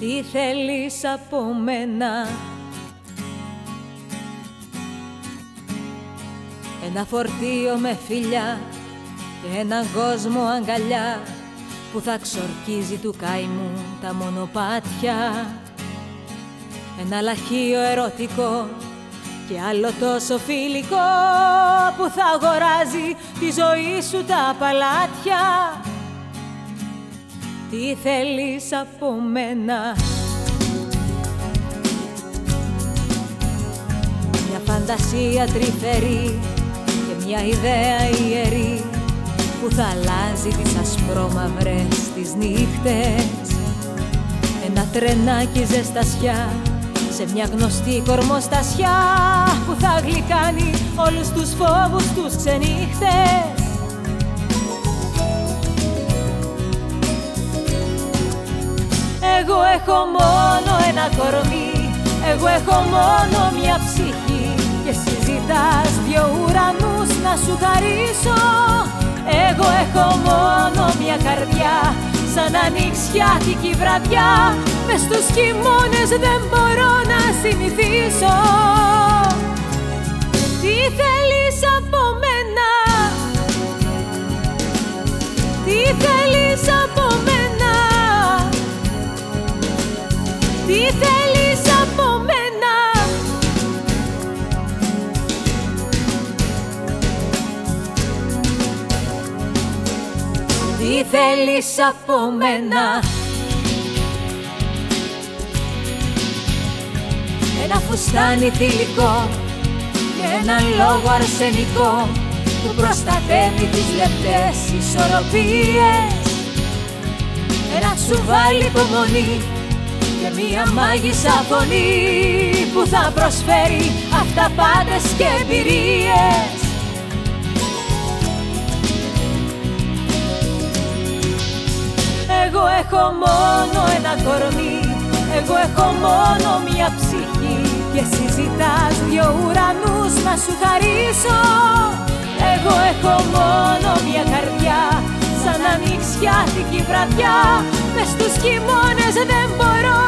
Τι θέλεις από μένα; Ένα φορτίο με φιλιά και έναν κόσμο αγκαλιά που θα ξορκίζει του καημού τα μονοπάτια. Ένα λαχείο ερωτικό και άλλο τόσο φιλικό που θα αγοράζει τη ζωή σου τα παλάτια Τι θέλεις από μένα; Μια φαντασία τρυφερή και μια ιδέα ιερή που θα αλλάζει τις ασπρόμαυρες τις νύχτες. Ένα τρενάκι ζεστασιά σε μια γνωστή κορμοστασιά που θα γλυκάνει όλους τους φόβους τους ξενύχτες έχω μόνο ένα κορμί, εγώ έχω μόνο μια ψυχή. Και συζητάς δυο ουρανούς να σου χαρίσω. Εγώ έχω μόνο μια καρδιά σαν ανοιξιάτικη βραδιά. Μες στους χειμώνες δεν μπορώ να συνηθίσω. Τι θέλεις Τι θέλεις από μένα. Ένα φουστάνι θηλυκό και ένα λόγο αρσενικό που προστατεύει τις λεπτές ισορροπίες. Ένα τσουβάλι υπομονή και μία μάγισσα φωνή που θα προσφέρει αυταπάτες και εμπειρίες έχω μόνο ένα κορμί. Εγώ έχω μόνο μια ψυχή. Και συζητάς δυο ουρανούς να σου χαρίσω. Εγώ έχω μόνο μια καρδιά Σαν ανοιξιάτικη βραδιά. Μες στους χειμώνες δεν μπορώ να συνηθίσω